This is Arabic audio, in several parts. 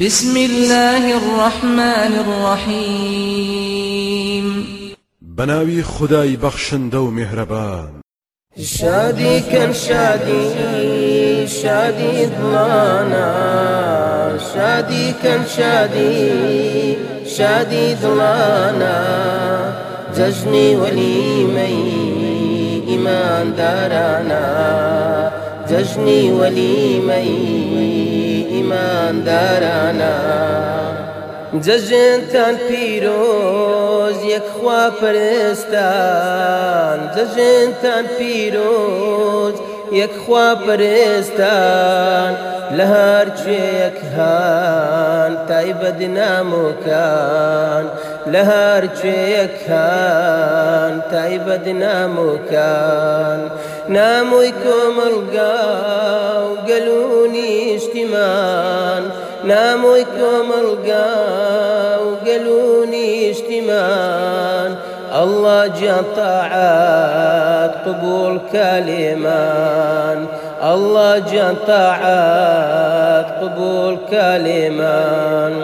بسم الله الرحمن الرحيم. بناوي خداي بخشن دو مهربان. شادي كان شادي شادي ضلانا شادي كان شادي شادي ضلانا ججني وليمي إيمان دارانا ججني وليمي ئیماندارانە جەژنتان پیرۆز یەکخوا پەرستان جەژنتان پیرۆز یەکخوا پەرستان لە هەر کوێیەک هاان تایبەت نامۆکان. لە هەر کوێیەک هاان تایبەت نامۆکان نامۆی کۆمەلگا و گەلوونی نیشتیمان نامۆی کۆمەلگا و گەلوونی نیشتیمان الله جان طاعات قبول كلمان الله جان طاعات قبول كلمان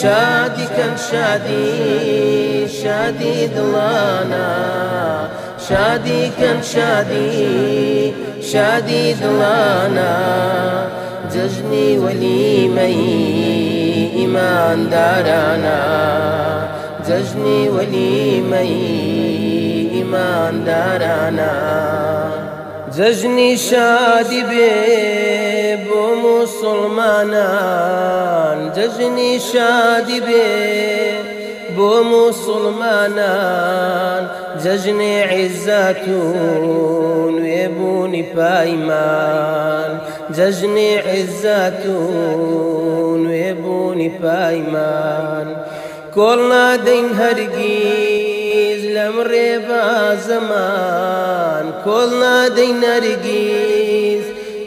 شادي كان شادي شادي دلانا. شادي كان شادي شادي دلانا. ججني وليمي إيمان دارانا. ججني وليمي إيمان دارانا. ججني شادي بي مسلمانان ججني شادي بي بو مسلمانان ججني عزاتون ويبوني بايمان ججني عزاتون ويبوني بايمان كلنا دين هرقيز لمريبا زمان. كلنا دين هرقيز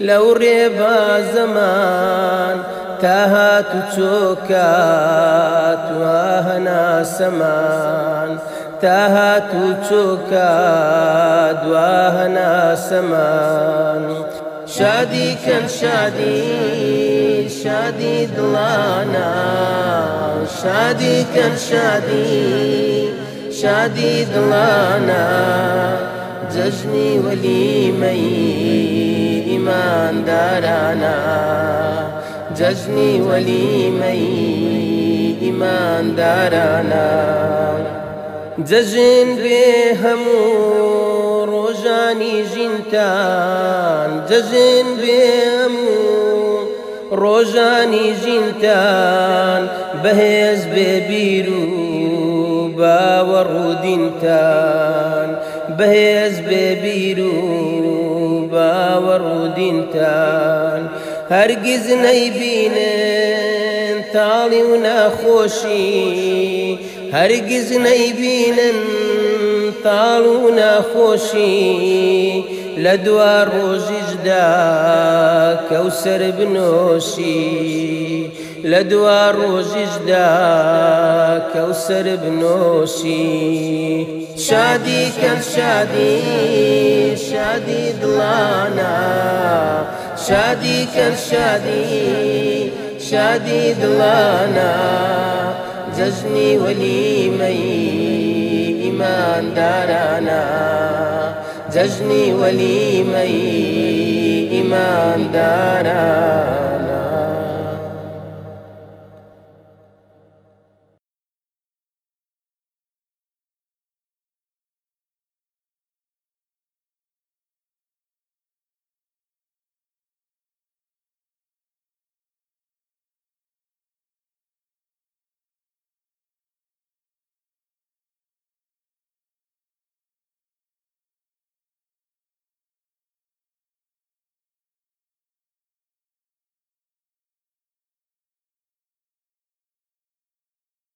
لو ريبا زمان تاهات وشوكات واهنا سمان. تاهات وشوكات واهنا سمان. شادي كان شادي شادي دلانا. شادي كان شادي شادي دلانا. ججني وليمي إيمان دارانا. ججني وليمي إيمان دارانا. ججن بهمو روجاني جنتان. ججن بهمو روجاني جنتان. بهز ببيرو باوەڕ دینتان بەهێز بە بیروباوەڕ دینتان هەرگیز نەیبینن تاڵی و ناخۆشی. هەرگیز نەیبینن تاڵ و ناخۆشی. لە دوا ڕۆژیشدا کەوسەر بنۆشی. لە دوا ڕۆژیشدا شادی کەم شادی شادی دڵانە شادي كان شادي شادي دلانا. ججني وليمي إيمان دارانا. ججني وليمي إيمان دارانا.